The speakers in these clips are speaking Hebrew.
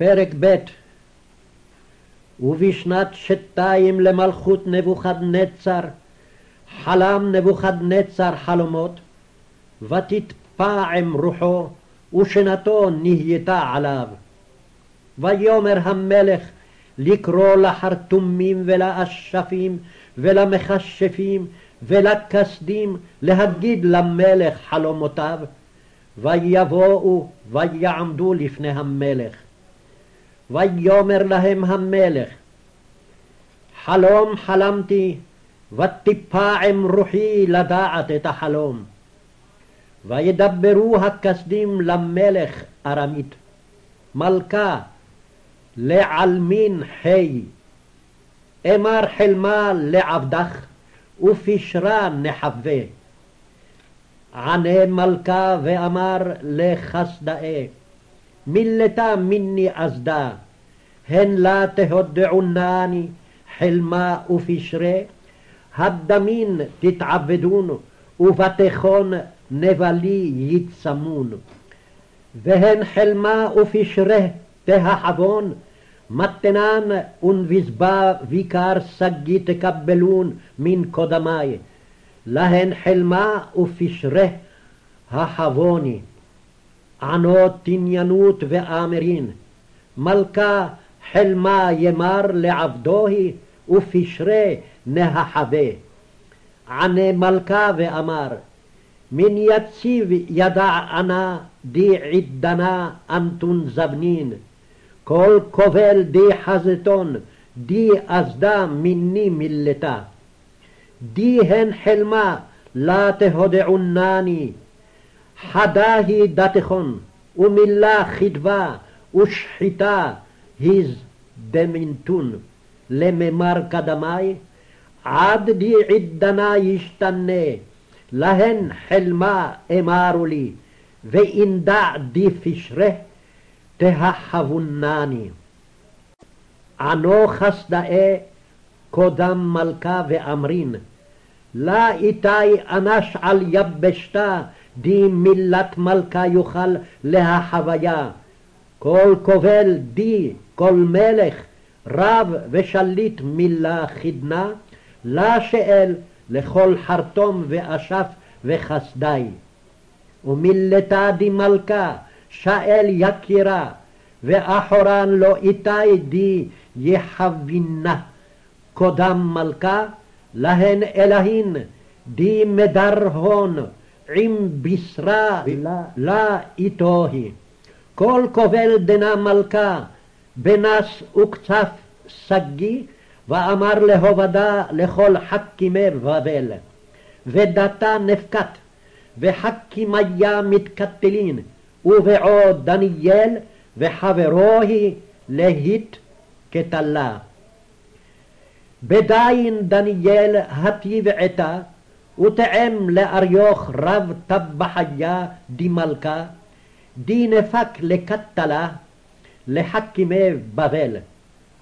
פרק ב' ובשנת שתיים למלכות נבוכדנצר חלם נבוכדנצר חלומות ותתפעם רוחו ושנתו נהייתה עליו. ויאמר המלך לקרוא לחרטומים ולאשפים ולמכשפים ולכסדים להגיד למלך חלומותיו ויבואו ויעמדו לפני המלך. ויאמר להם המלך חלום חלמתי ותפעם רוחי לדעת את החלום. וידברו הכסדים למלך ארמית מלכה לעלמין חי אמר חלמה לעבדך ופשרה נחווה ענה מלכה ואמר לחסדאי מילתה מיני אסדה הן לה תהודעונני חלמה ופשרה הדמין תתעבדון ובתיכון נבלי יצמון. והן חלמה ופשרה תהחבון מתנן ונבזבה ויקר שגי תקבלון מן קודמי להן חלמה ופשרה החבוני ענות תניינות ואמרין מלכה חלמה ימר לעבדוהי ופשרה נהחווה. ענה מלכה ואמר מן יציב ידע אנה די עידנה אנטון זבנין כל כובל די חזתון די אסדה מיני מילתה. די הן חלמה לה תהודעונני חדה היא דתכון ומילה חדווה ושחיטה היז דמינתון לממר קדמי עד די עידנה ישתנה להן חלמה אמרו לי ואינדע די פשרה תהחבונני. ענו חסדאי קודם מלכה ואמרין לה איתי אנש על יבשתה די מילת מלכה יוכל להחוויה. כל כובל די כל מלך רב ושליט מילה חידנה לה שאל לכל חרטום ואשף וחסדי. ומילתה די מלכה שאל יקירה ואחורן לא איתי די יחבינה. קודם מלכה להן אלהין די מדר הון עם בשרה לה איתוהי כל כובל דנה מלכה בנס וקצף שגי ואמר להובדה לכל חכימי בבל ודתה נפקת וחכימיה מתקטלין ובעוד דניאל וחברו היא להיט כתלה. בדין דניאל הטיב ותאם לאריוך רב טבחיה די מלכה די נפק לכתלה לחכימי בבל.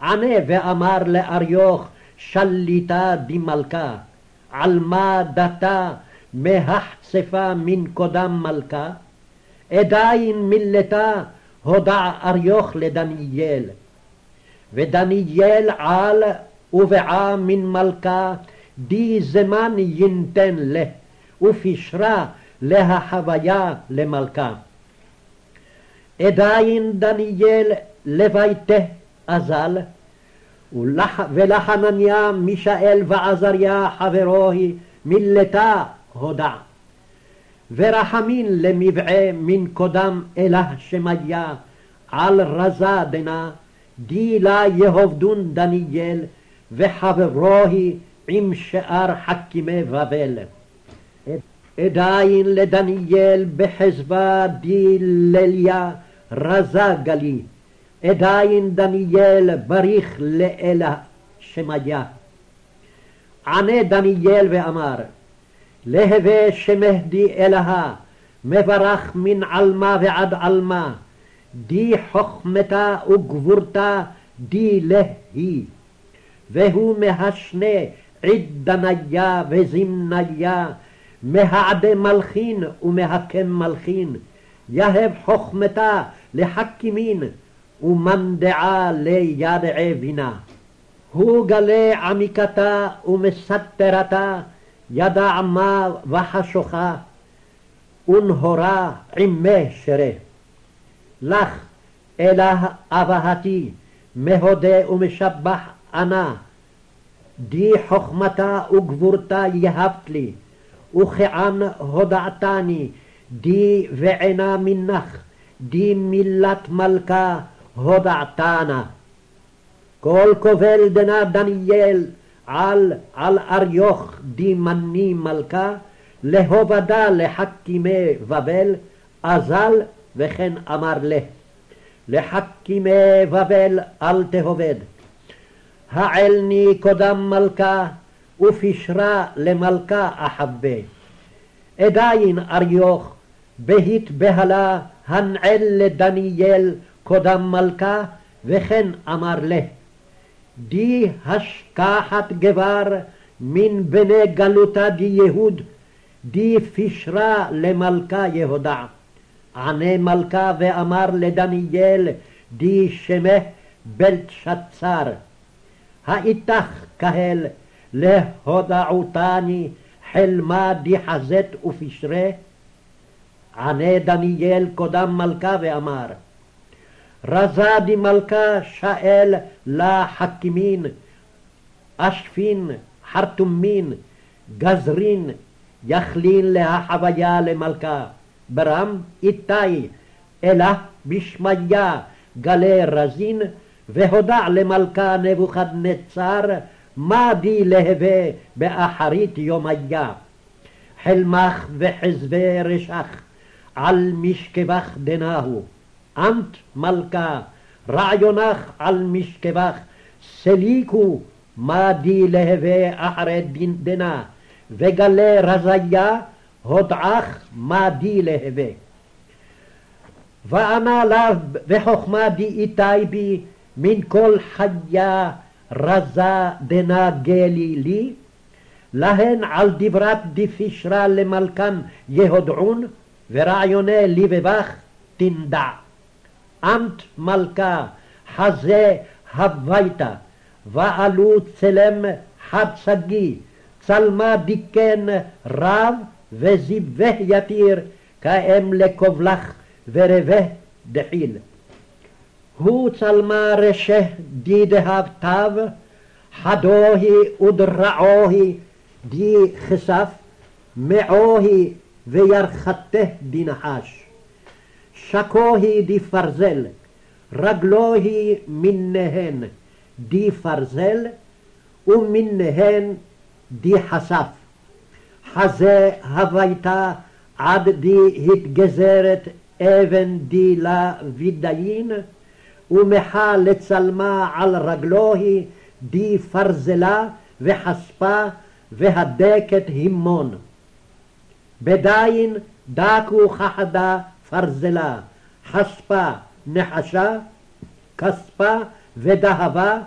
ענה ואמר לאריוך שליטה די מלכה על מה דתה מהחצפה מן קודם מלכה? עדיין מילתה הודע אריוך לדניאל. ודניאל על ובעה מן מלכה די זמן יינתן לה ופשרה להחוויה למלכה. עדיין דניאל לביתה אזל ולחנניה מישאל ועזריה חברו היא מילתה הודע. ורחמין למבעה מן קודם אלה שמיה על רזה דנה די לה יהובדון דניאל וחברו היא עם שאר חכימי בבל. עדיין לדניאל בחזבה די לליה רזה גלי עדיין דניאל בריך לאלה שמיה. ענה דניאל ואמר להווה שמהדי אלהה, מברך מן עלמה ועד עלמה, די חוכמתה וגבורתה די להי. והוא מהשנה עידניה וזמניה, מהעדי מלכין ומהקם מלכין, יהב חוכמתה לחכימין, ומנדעה לידעי בינה. הוא גלה עמיקתה ומסתרתה, ידע מה וחשוכה, ונהורה עמי שרה. לך, אלה אבהתי, מהודה ומשבח אנה, די חוכמתה וגבורתה יהבת לי, וכען הודעתני, די ועינה מנך, די מילת מלכה הודעתנה. כל כובל דנה דניאל על, על אריוך די מני מלכה, להובדה לחכימי בבל, אזל וכן אמר לה. לחכימי בבל אל תהובד. העלני קודם מלכה, ופשרה למלכה אחבה. עדיין אריוך, בהית בהלה, הנעל לדניאל קודם מלכה, וכן אמר לה, די השכחת גבר מן בני גלותה די יהוד, די פשרה למלכה יהודה. ענה מלכה ואמר לדניאל, די שמך בלתשצר. האיתך קהל להודעותני חלמה די חזת ופשרה? ענה דניאל קודם מלכה ואמר, רזה די מלכה שאל לה חכימין, אשפין, חרטומין, גזרין, יכלין להחוויה למלכה. ברם איתי, אלא בשמיה גלי רזין, והודע למלכה נבוכדנצר, מה די להווה באחרית יומיה. חלמך וחזבי רשך, על משכבך דנהו. אמת מלכה, רעיונך על משכבך, סליקו מה די להווה אחרי דנה, וגלה רזיה הודעך מה די להווה. וענה לה וחוכמה די איתי בי מן כל חיה רזה דנה גלי לי, להן על דברת דפישרה למלכן יהודעון, ורעיוני לבבך תנדע. אמת מלכה חזה הביתה, ועלו צלם חד צלמה דיקן רב, וזיווה יתיר, כאם לכובלך ורבה דחיל. הוא צלמה רשה דידהב תו, חדוהי ודרעוהי די חשף, מעוהי וירחתה די נחש. שקוהי די פרזל, רגלוהי מניהן די פרזל, ומניהן די חשף. חזה הווייתה עד די התגזרת אבן די לה וידיין, ומחה לצלמה על רגלוהי די פרזלה וחספה והדקת הימון. בדין דקו חחדה פרזלה, חספה נחשה, כספה ודהבה,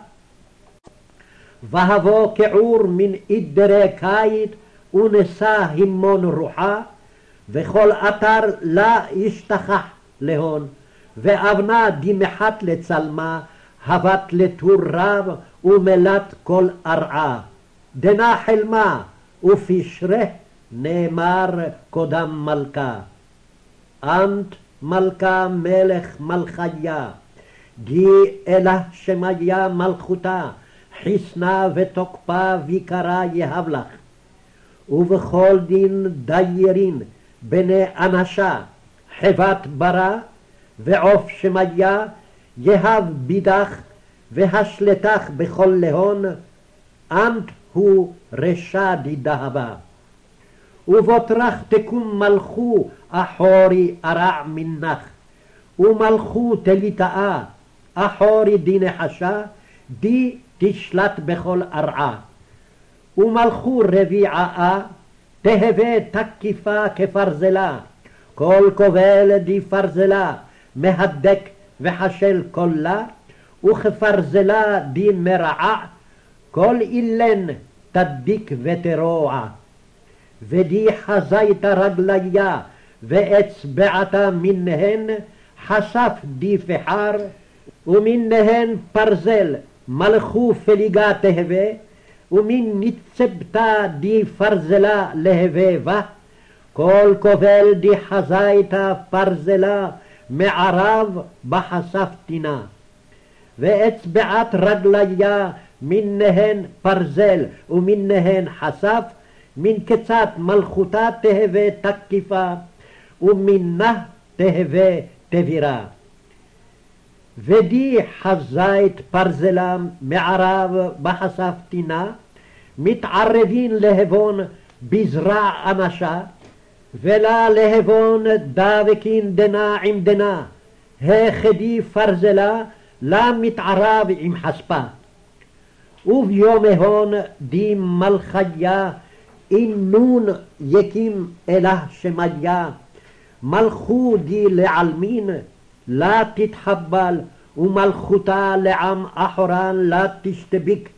והבוא כעור מן עדרי קיט ונשא הימון רוחה, וכל אתר לה ישתכח להון. ואבנה דמחת לצלמה, הבט לטור רב ומלט כל ארעה. דנה חלמה ופשרה נאמר קודם מלכה. אמת מלכה מלך מלכיה, די אלה שמיה מלכותה, חסנה ותוקפה ויקרה יהב לך. ובכל דין דיירין בני אנשה, חבת ברא ועוף שמיה, יהב בידך, והשלטך בכל להון, אמת הוא רשע דדהבה. ובותרך תקום מלכו אחורי ארע מנך, ומלכו תליטאה, אחורי די נחשה, די תשלט בכל ארעה. ומלכו רביעאה, תהווה תקיפה כפרזלה, כל כובל די פרזלה, מהדק וחשל כלה, וכפרזלה די מרעה, כל אילן תדיק ותרוע. ודי חזית רגליה, ואצבעתה מנהן, חשף די פחר, ומנהן פרזל מלכו פליגה תהווה, ומן נצבתה די פרזלה להווה בה, כל כובל די חזייתה פרזלה מערב בחשפתינה. ואצבעת רגליה מנהן פרזל ומנהן חשף, מן קצת מלכותה תהווה תקיפה, ומנה תהווה תבירה. ודי חזית פרזלם מערב בחשף טינה, מתערבין להבון בזרע אנשה, ולה להבון דבקין דנה עם דנה, הכדי פרזלה, לה מתערב עם חספה. וביום ההון די מלכיה, אינון יקים אלה שמיה, מלכו די לעלמין, לה תתחבל, ומלכותה לעם אחורן לה תשתביק,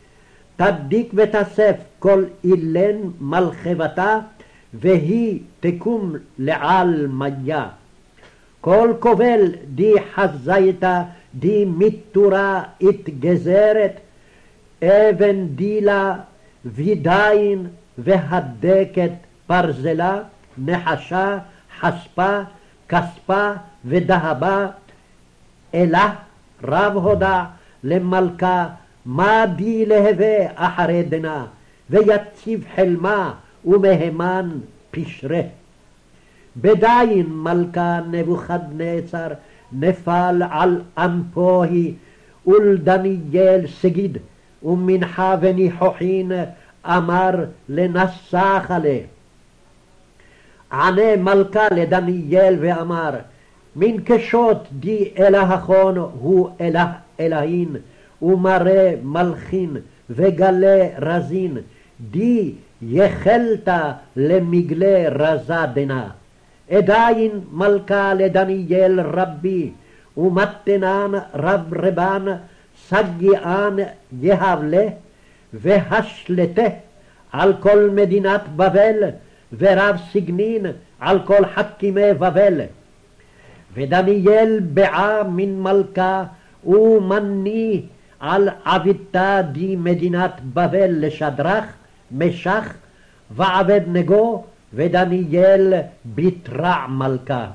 תדיק ותסף כל אילן מלכבתה, והיא תקום לעלמיה. כל כובל די חזייתה, די מיתורה התגזרת, אבן דילה, וידיים והדקת ברזלה, נחשה, חספה, כספה ודהבה, אלה רב הודה למלכה, מה די להווה אחרי דנה, ויציב חלמה ומהימן פשרה. בדין מלכה נבוכדנצר נפל על אנפוהי ולדניאל סגיד ומנחה וניחוחין אמר לנסח עליה. ענה מלכה לדניאל ואמר מן קשות די אלהכון הוא אלה אלהין ומראה מלכין וגלה רזין די יחלת למגלה רזה דנה. עדיין מלכה לדניאל רבי ומתנן רב רבן סגיען יהבלה והשלטה על כל מדינת בבל ורב סגנין על כל חכימי בבל. ודניאל בעה מן מלכה ומני על עביתה די מדינת בבל לשדרך, משך ועבד נגו ודניאל בתרע מלכה.